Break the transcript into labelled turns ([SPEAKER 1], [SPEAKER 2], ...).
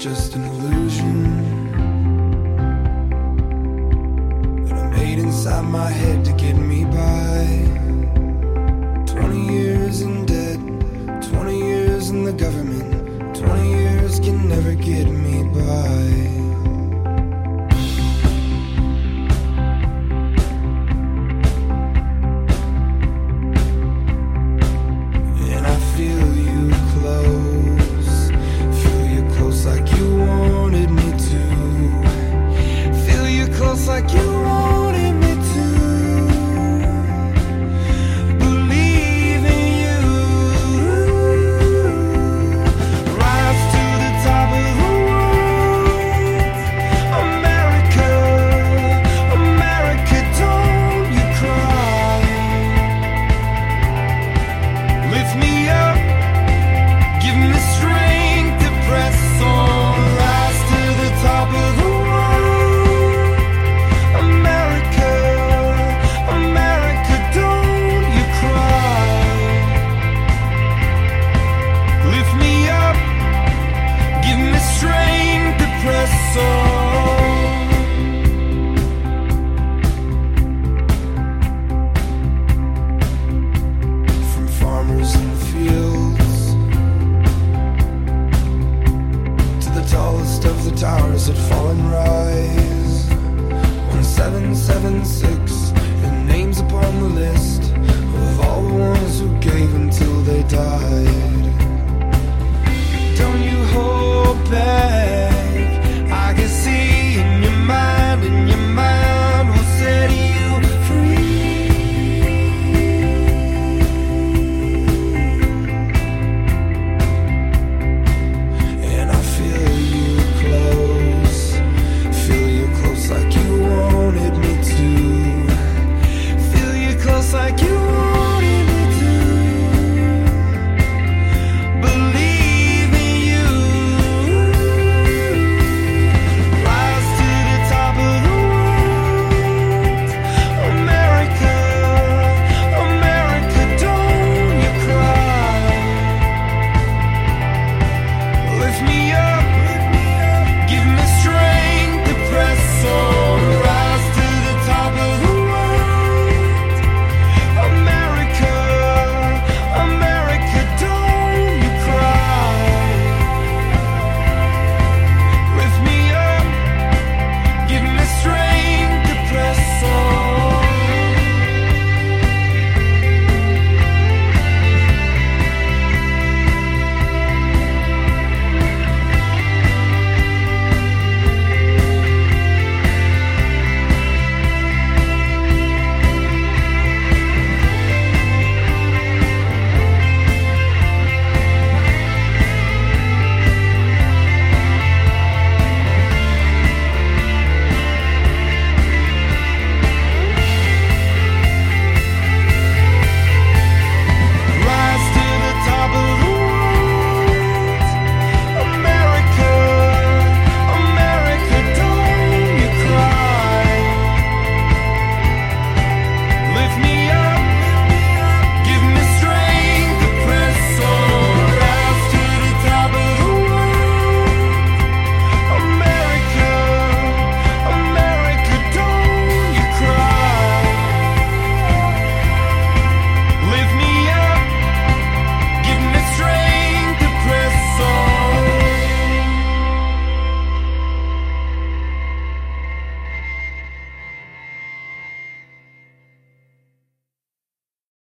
[SPEAKER 1] just an illusion that I made inside my head to get me by. 20 years in debt, 20 years in the government, 20 years can never get me by. 1776, and names upon the list of all the ones who gave until they died.